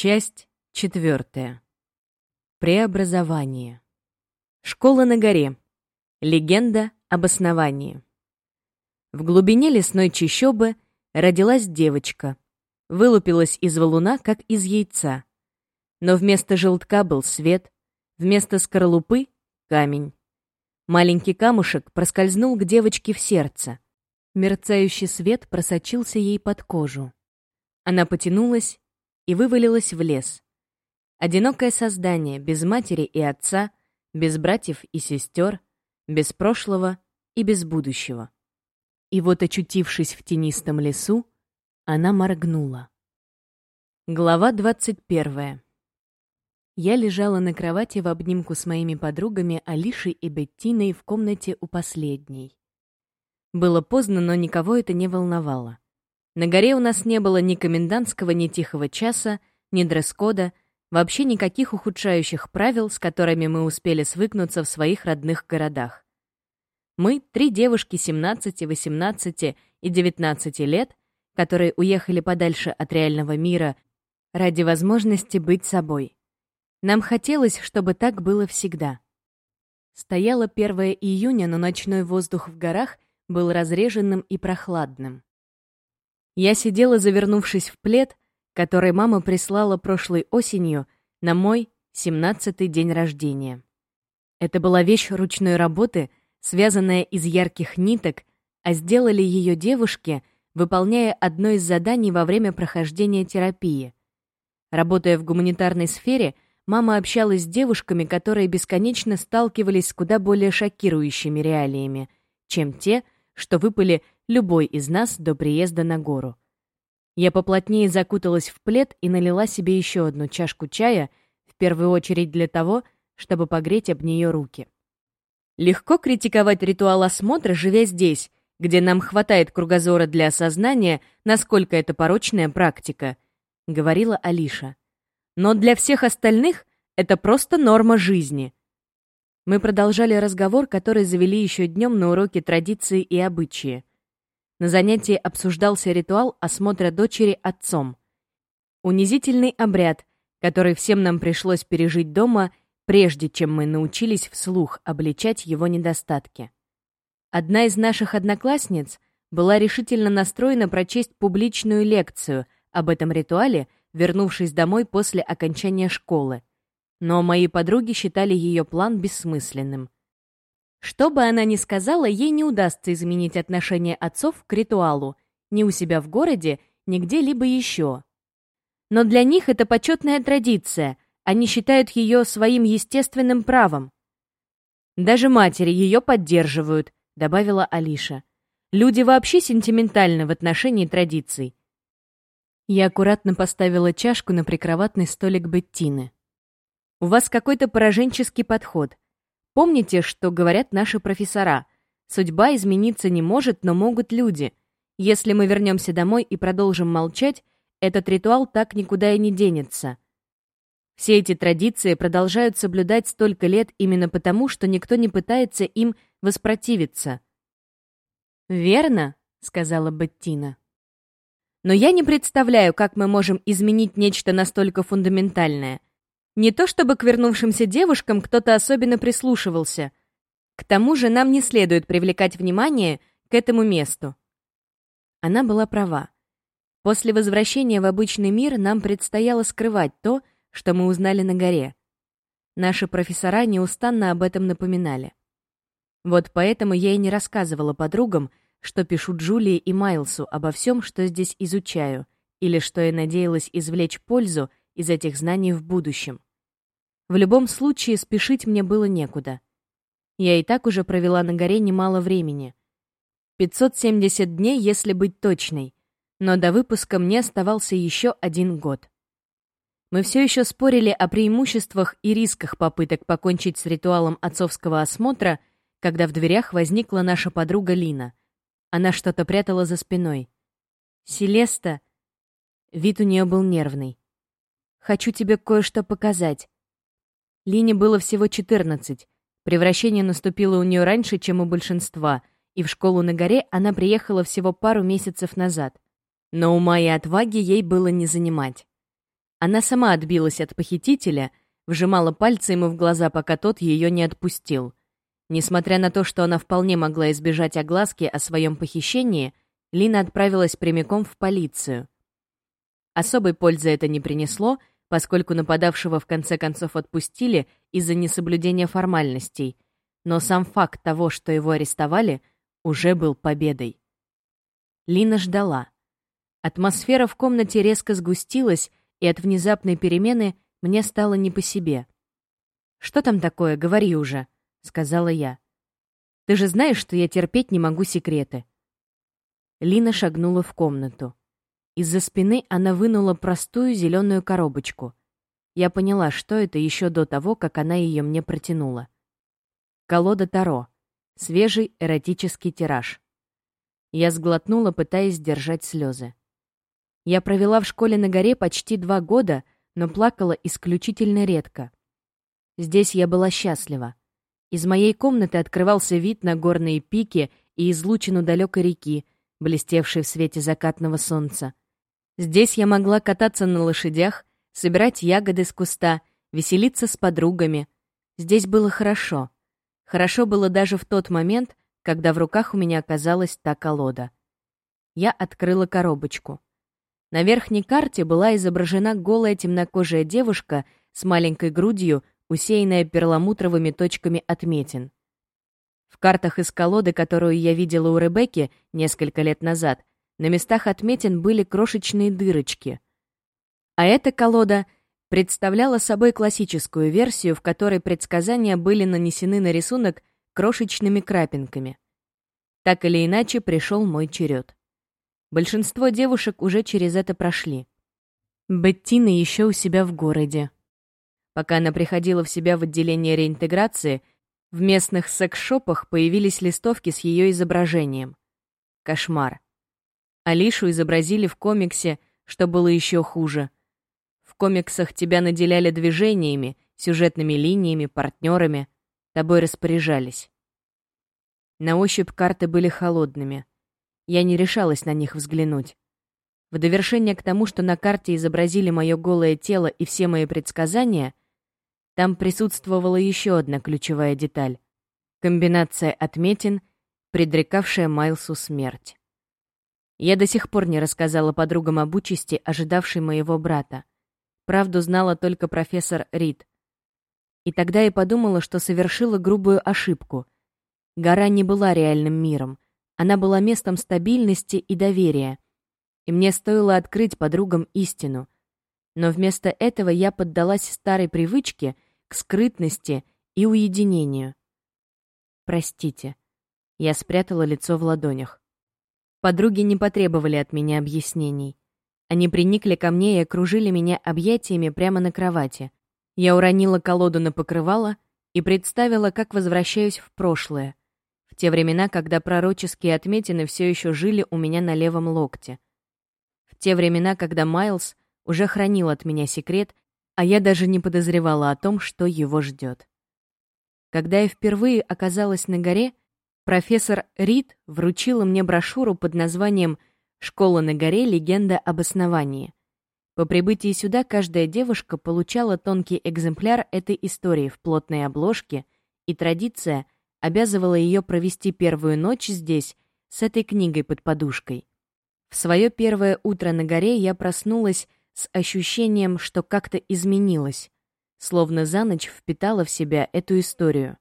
Часть четвертая. Преобразование. Школа на горе. Легенда об основании. В глубине лесной чащобы родилась девочка. Вылупилась из валуна, как из яйца. Но вместо желтка был свет, вместо скорлупы — камень. Маленький камушек проскользнул к девочке в сердце. Мерцающий свет просочился ей под кожу. Она потянулась и вывалилась в лес. Одинокое создание, без матери и отца, без братьев и сестер, без прошлого и без будущего. И вот, очутившись в тенистом лесу, она моргнула. Глава двадцать первая. Я лежала на кровати в обнимку с моими подругами Алишей и Беттиной в комнате у последней. Было поздно, но никого это не волновало. На горе у нас не было ни комендантского, ни тихого часа, ни дресс-кода, вообще никаких ухудшающих правил, с которыми мы успели свыкнуться в своих родных городах. Мы — три девушки 17, 18 и 19 лет, которые уехали подальше от реального мира ради возможности быть собой. Нам хотелось, чтобы так было всегда. Стояло 1 июня, но ночной воздух в горах был разреженным и прохладным. Я сидела, завернувшись в плед, который мама прислала прошлой осенью на мой семнадцатый день рождения. Это была вещь ручной работы, связанная из ярких ниток, а сделали ее девушки, выполняя одно из заданий во время прохождения терапии. Работая в гуманитарной сфере, мама общалась с девушками, которые бесконечно сталкивались с куда более шокирующими реалиями, чем те, что выпали любой из нас до приезда на гору. Я поплотнее закуталась в плед и налила себе еще одну чашку чая, в первую очередь для того, чтобы погреть об нее руки. Легко критиковать ритуал осмотра, живя здесь, где нам хватает кругозора для осознания, насколько это порочная практика, говорила Алиша. Но для всех остальных это просто норма жизни. Мы продолжали разговор, который завели еще днем на уроке традиции и обычаи. На занятии обсуждался ритуал осмотра дочери отцом. Унизительный обряд, который всем нам пришлось пережить дома, прежде чем мы научились вслух обличать его недостатки. Одна из наших одноклассниц была решительно настроена прочесть публичную лекцию об этом ритуале, вернувшись домой после окончания школы. Но мои подруги считали ее план бессмысленным. Что бы она ни сказала, ей не удастся изменить отношение отцов к ритуалу, ни у себя в городе, ни где-либо еще. Но для них это почетная традиция, они считают ее своим естественным правом. Даже матери ее поддерживают, добавила Алиша. Люди вообще сентиментальны в отношении традиций. Я аккуратно поставила чашку на прикроватный столик Беттины. У вас какой-то пораженческий подход — Помните, что говорят наши профессора? Судьба измениться не может, но могут люди. Если мы вернемся домой и продолжим молчать, этот ритуал так никуда и не денется. Все эти традиции продолжают соблюдать столько лет именно потому, что никто не пытается им воспротивиться. «Верно», — сказала Беттина. «Но я не представляю, как мы можем изменить нечто настолько фундаментальное. Не то чтобы к вернувшимся девушкам кто-то особенно прислушивался. К тому же нам не следует привлекать внимание к этому месту. Она была права. После возвращения в обычный мир нам предстояло скрывать то, что мы узнали на горе. Наши профессора неустанно об этом напоминали. Вот поэтому я и не рассказывала подругам, что пишу Джулии и Майлсу обо всем, что здесь изучаю, или что я надеялась извлечь пользу из этих знаний в будущем. В любом случае, спешить мне было некуда. Я и так уже провела на горе немало времени. 570 дней, если быть точной. Но до выпуска мне оставался еще один год. Мы все еще спорили о преимуществах и рисках попыток покончить с ритуалом отцовского осмотра, когда в дверях возникла наша подруга Лина. Она что-то прятала за спиной. «Селеста...» Вид у нее был нервный. «Хочу тебе кое-что показать. Лине было всего 14. Превращение наступило у нее раньше, чем у большинства, и в школу на горе она приехала всего пару месяцев назад. Но ума и отваги ей было не занимать. Она сама отбилась от похитителя, вжимала пальцы ему в глаза, пока тот ее не отпустил. Несмотря на то, что она вполне могла избежать огласки о своем похищении, Лина отправилась прямиком в полицию. Особой пользы это не принесло, поскольку нападавшего в конце концов отпустили из-за несоблюдения формальностей, но сам факт того, что его арестовали, уже был победой. Лина ждала. Атмосфера в комнате резко сгустилась, и от внезапной перемены мне стало не по себе. «Что там такое? Говори уже», — сказала я. «Ты же знаешь, что я терпеть не могу секреты». Лина шагнула в комнату. Из-за спины она вынула простую зеленую коробочку. Я поняла, что это еще до того, как она ее мне протянула. Колода Таро. Свежий эротический тираж. Я сглотнула, пытаясь сдержать слезы. Я провела в школе на горе почти два года, но плакала исключительно редко. Здесь я была счастлива. Из моей комнаты открывался вид на горные пики и излучину далекой реки, блестевшей в свете закатного солнца. Здесь я могла кататься на лошадях, собирать ягоды с куста, веселиться с подругами. Здесь было хорошо. Хорошо было даже в тот момент, когда в руках у меня оказалась та колода. Я открыла коробочку. На верхней карте была изображена голая темнокожая девушка с маленькой грудью, усеянная перламутровыми точками отметин. В картах из колоды, которую я видела у Ребекки несколько лет назад, на местах отметин были крошечные дырочки. А эта колода представляла собой классическую версию, в которой предсказания были нанесены на рисунок крошечными крапинками. Так или иначе, пришел мой черед. Большинство девушек уже через это прошли. Беттина еще у себя в городе. Пока она приходила в себя в отделение реинтеграции, в местных секс-шопах появились листовки с ее изображением. Кошмар. Алишу изобразили в комиксе, что было еще хуже. В комиксах тебя наделяли движениями, сюжетными линиями, партнерами, тобой распоряжались. На ощупь карты были холодными. Я не решалась на них взглянуть. В довершение к тому, что на карте изобразили мое голое тело и все мои предсказания, там присутствовала еще одна ключевая деталь — комбинация отметин, предрекавшая Майлсу смерть. Я до сих пор не рассказала подругам об участи, ожидавшей моего брата. Правду знала только профессор Рид. И тогда я подумала, что совершила грубую ошибку. Гора не была реальным миром. Она была местом стабильности и доверия. И мне стоило открыть подругам истину. Но вместо этого я поддалась старой привычке к скрытности и уединению. Простите. Я спрятала лицо в ладонях. Подруги не потребовали от меня объяснений. Они приникли ко мне и окружили меня объятиями прямо на кровати. Я уронила колоду на покрывало и представила, как возвращаюсь в прошлое, в те времена, когда пророческие отметины все еще жили у меня на левом локте. В те времена, когда Майлз уже хранил от меня секрет, а я даже не подозревала о том, что его ждет. Когда я впервые оказалась на горе, Профессор Рид вручила мне брошюру под названием «Школа на горе. Легенда об основании». По прибытии сюда каждая девушка получала тонкий экземпляр этой истории в плотной обложке, и традиция обязывала ее провести первую ночь здесь с этой книгой под подушкой. В свое первое утро на горе я проснулась с ощущением, что как-то изменилась, словно за ночь впитала в себя эту историю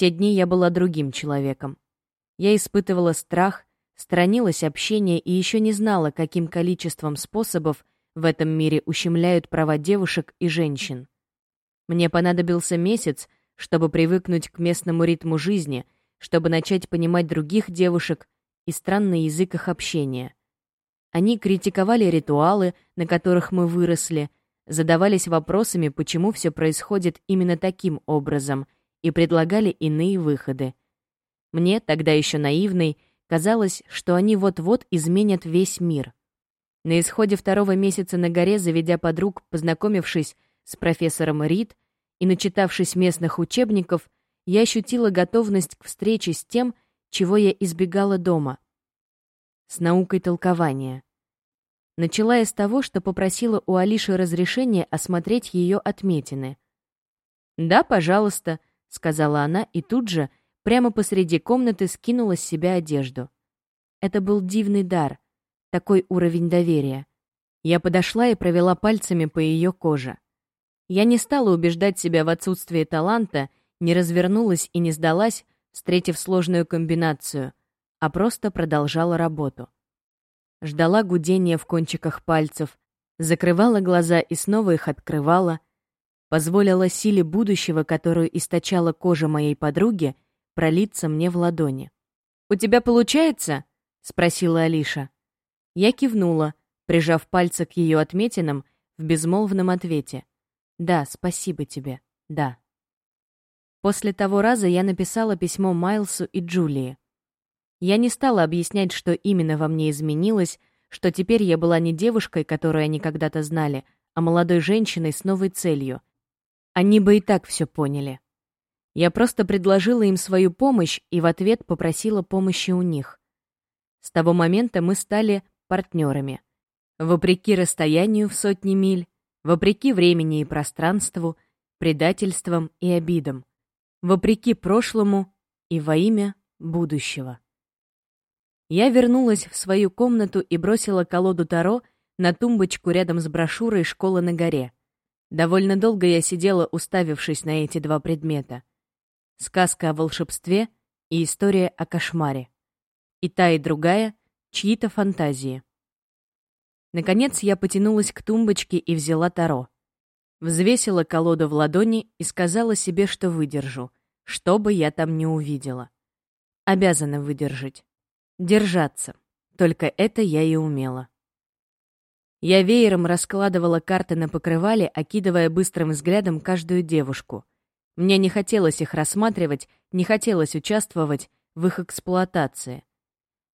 те дни я была другим человеком. Я испытывала страх, сторонилась общения и еще не знала, каким количеством способов в этом мире ущемляют права девушек и женщин. Мне понадобился месяц, чтобы привыкнуть к местному ритму жизни, чтобы начать понимать других девушек и странный язык их общения. Они критиковали ритуалы, на которых мы выросли, задавались вопросами, почему все происходит именно таким образом — и предлагали иные выходы. Мне, тогда еще наивной, казалось, что они вот-вот изменят весь мир. На исходе второго месяца на горе, заведя подруг, познакомившись с профессором Рид и начитавшись местных учебников, я ощутила готовность к встрече с тем, чего я избегала дома. С наукой толкования. Начала я с того, что попросила у Алиши разрешения осмотреть ее отметины. «Да, пожалуйста», — сказала она и тут же, прямо посреди комнаты, скинула с себя одежду. Это был дивный дар, такой уровень доверия. Я подошла и провела пальцами по ее коже. Я не стала убеждать себя в отсутствии таланта, не развернулась и не сдалась, встретив сложную комбинацию, а просто продолжала работу ждала гудения в кончиках пальцев, закрывала глаза и снова их открывала, позволила силе будущего, которую источала кожа моей подруги, пролиться мне в ладони. «У тебя получается?» — спросила Алиша. Я кивнула, прижав пальцы к ее отметинам в безмолвном ответе. «Да, спасибо тебе, да». После того раза я написала письмо Майлсу и Джулии. Я не стала объяснять, что именно во мне изменилось, что теперь я была не девушкой, которую они когда-то знали, а молодой женщиной с новой целью. Они бы и так все поняли. Я просто предложила им свою помощь и в ответ попросила помощи у них. С того момента мы стали партнерами. Вопреки расстоянию в сотни миль, вопреки времени и пространству, предательствам и обидам, вопреки прошлому и во имя будущего. Я вернулась в свою комнату и бросила колоду Таро на тумбочку рядом с брошюрой «Школа на горе». Довольно долго я сидела, уставившись на эти два предмета. Сказка о волшебстве и история о кошмаре. И та, и другая — чьи-то фантазии. Наконец я потянулась к тумбочке и взяла Таро. Взвесила колоду в ладони и сказала себе, что выдержу, что бы я там не увидела. Обязана выдержать. Держаться. Только это я и умела. Я веером раскладывала карты на покрывале, окидывая быстрым взглядом каждую девушку. Мне не хотелось их рассматривать, не хотелось участвовать в их эксплуатации.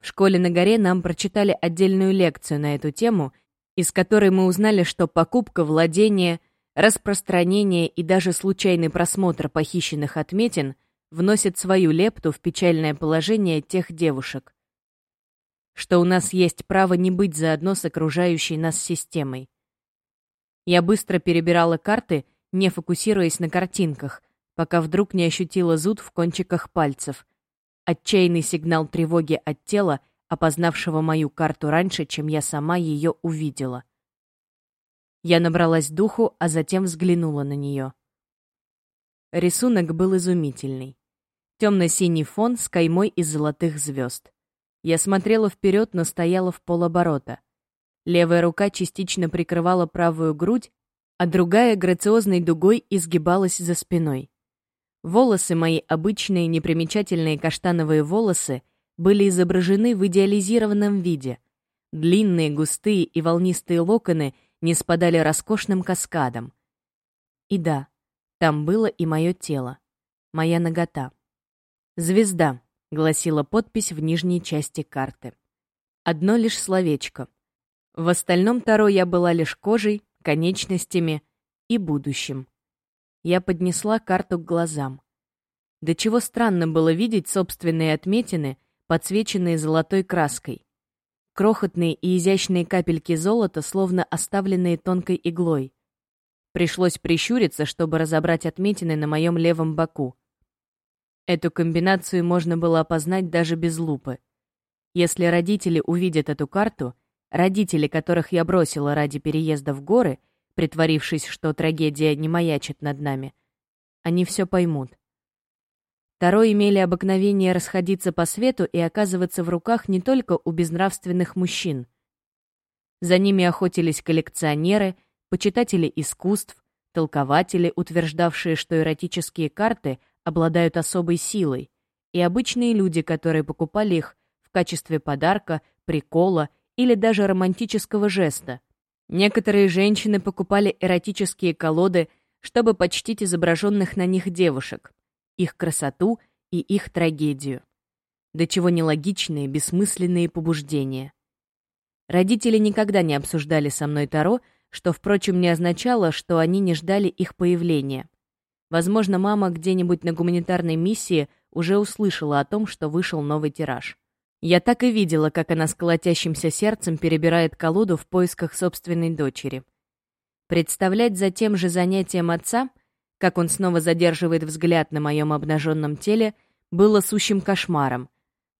В школе на горе нам прочитали отдельную лекцию на эту тему, из которой мы узнали, что покупка, владение, распространение и даже случайный просмотр похищенных отметин вносит свою лепту в печальное положение тех девушек что у нас есть право не быть заодно с окружающей нас системой. Я быстро перебирала карты, не фокусируясь на картинках, пока вдруг не ощутила зуд в кончиках пальцев. Отчаянный сигнал тревоги от тела, опознавшего мою карту раньше, чем я сама ее увидела. Я набралась духу, а затем взглянула на нее. Рисунок был изумительный. Темно-синий фон с каймой из золотых звезд. Я смотрела вперед, но стояла в полоборота. Левая рука частично прикрывала правую грудь, а другая грациозной дугой изгибалась за спиной. Волосы мои, обычные непримечательные каштановые волосы, были изображены в идеализированном виде. Длинные, густые и волнистые локоны не спадали роскошным каскадом. И да, там было и мое тело, моя нагота. Звезда гласила подпись в нижней части карты. Одно лишь словечко. В остальном Таро я была лишь кожей, конечностями и будущим. Я поднесла карту к глазам. До чего странно было видеть собственные отметины, подсвеченные золотой краской. Крохотные и изящные капельки золота, словно оставленные тонкой иглой. Пришлось прищуриться, чтобы разобрать отметины на моем левом боку. Эту комбинацию можно было опознать даже без лупы. Если родители увидят эту карту, родители, которых я бросила ради переезда в горы, притворившись, что трагедия не маячит над нами, они все поймут. Таро имели обыкновение расходиться по свету и оказываться в руках не только у безнравственных мужчин. За ними охотились коллекционеры, почитатели искусств, толкователи, утверждавшие, что эротические карты — обладают особой силой, и обычные люди, которые покупали их в качестве подарка, прикола или даже романтического жеста. Некоторые женщины покупали эротические колоды, чтобы почтить изображенных на них девушек, их красоту и их трагедию. До чего нелогичные, бессмысленные побуждения. Родители никогда не обсуждали со мной Таро, что, впрочем, не означало, что они не ждали их появления. Возможно, мама где-нибудь на гуманитарной миссии уже услышала о том, что вышел новый тираж. Я так и видела, как она с колотящимся сердцем перебирает колоду в поисках собственной дочери. Представлять за тем же занятием отца, как он снова задерживает взгляд на моем обнаженном теле, было сущим кошмаром,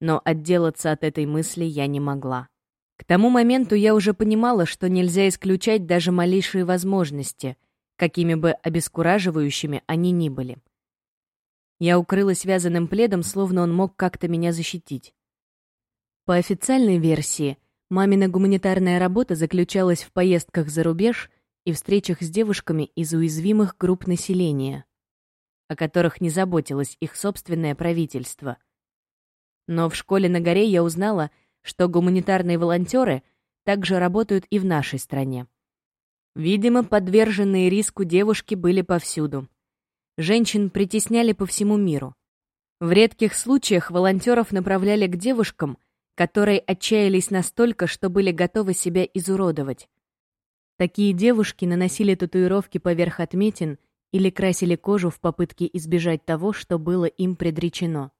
но отделаться от этой мысли я не могла. К тому моменту я уже понимала, что нельзя исключать даже малейшие возможности, какими бы обескураживающими они ни были. Я укрылась вязаным пледом, словно он мог как-то меня защитить. По официальной версии, мамина гуманитарная работа заключалась в поездках за рубеж и встречах с девушками из уязвимых групп населения, о которых не заботилось их собственное правительство. Но в школе на горе я узнала, что гуманитарные волонтеры также работают и в нашей стране. Видимо, подверженные риску девушки были повсюду. Женщин притесняли по всему миру. В редких случаях волонтеров направляли к девушкам, которые отчаялись настолько, что были готовы себя изуродовать. Такие девушки наносили татуировки поверх отметин или красили кожу в попытке избежать того, что было им предречено.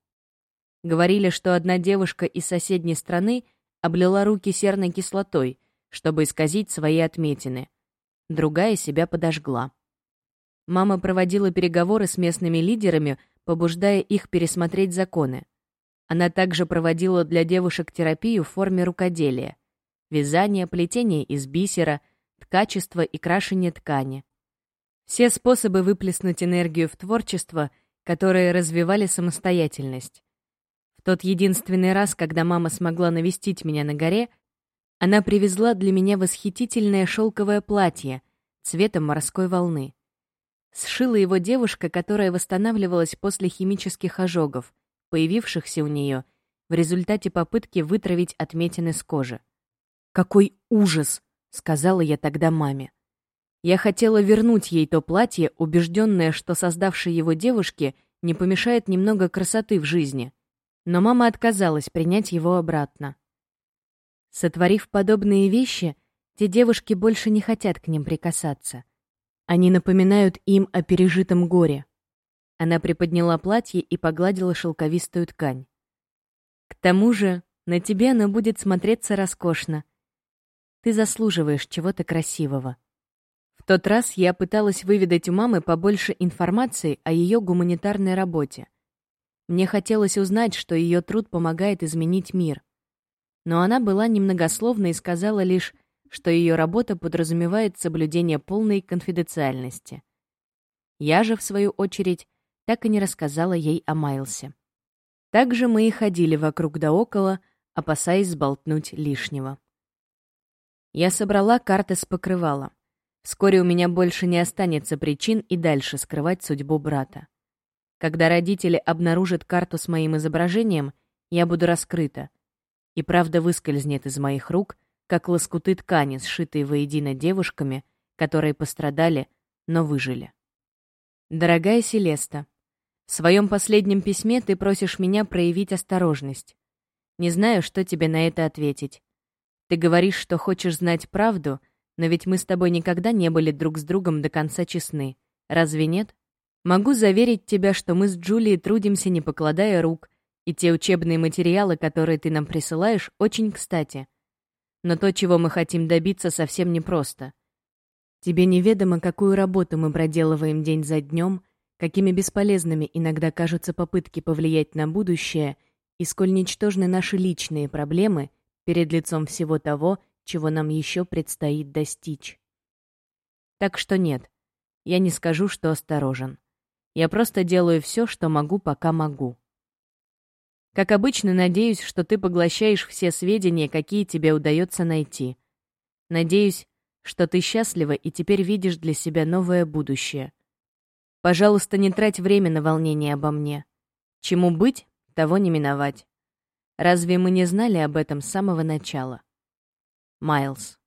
Говорили, что одна девушка из соседней страны облила руки серной кислотой, чтобы исказить свои отметины. Другая себя подожгла. Мама проводила переговоры с местными лидерами, побуждая их пересмотреть законы. Она также проводила для девушек терапию в форме рукоделия. Вязание, плетение из бисера, ткачество и крашение ткани. Все способы выплеснуть энергию в творчество, которые развивали самостоятельность. В тот единственный раз, когда мама смогла навестить меня на горе, она привезла для меня восхитительное шелковое платье цветом морской волны. Сшила его девушка, которая восстанавливалась после химических ожогов — появившихся у нее в результате попытки вытравить отметины с кожи. «Какой ужас!» — сказала я тогда маме. Я хотела вернуть ей то платье, убежденная, что создавшей его девушке не помешает немного красоты в жизни. Но мама отказалась принять его обратно. Сотворив подобные вещи, те девушки больше не хотят к ним прикасаться. Они напоминают им о пережитом горе. Она приподняла платье и погладила шелковистую ткань. «К тому же на тебе оно будет смотреться роскошно. Ты заслуживаешь чего-то красивого». В тот раз я пыталась выведать у мамы побольше информации о ее гуманитарной работе. Мне хотелось узнать, что ее труд помогает изменить мир. Но она была немногословна и сказала лишь, что ее работа подразумевает соблюдение полной конфиденциальности. Я же, в свою очередь, так и не рассказала ей о Майлсе. Также мы и ходили вокруг да около, опасаясь сболтнуть лишнего. Я собрала карты с покрывала. Вскоре у меня больше не останется причин и дальше скрывать судьбу брата. Когда родители обнаружат карту с моим изображением, я буду раскрыта. И правда выскользнет из моих рук, как лоскуты ткани, сшитые воедино девушками, которые пострадали, но выжили. Дорогая Селеста, в своем последнем письме ты просишь меня проявить осторожность. Не знаю, что тебе на это ответить. Ты говоришь, что хочешь знать правду, но ведь мы с тобой никогда не были друг с другом до конца честны. Разве нет? Могу заверить тебя, что мы с Джулией трудимся, не покладая рук, и те учебные материалы, которые ты нам присылаешь, очень кстати. Но то, чего мы хотим добиться, совсем непросто. Тебе неведомо, какую работу мы проделываем день за днем — какими бесполезными иногда кажутся попытки повлиять на будущее и сколь ничтожны наши личные проблемы перед лицом всего того, чего нам еще предстоит достичь. Так что нет, я не скажу, что осторожен. Я просто делаю все, что могу, пока могу. Как обычно, надеюсь, что ты поглощаешь все сведения, какие тебе удается найти. Надеюсь, что ты счастлива и теперь видишь для себя новое будущее — Пожалуйста, не трать время на волнение обо мне. Чему быть, того не миновать. Разве мы не знали об этом с самого начала? Майлз.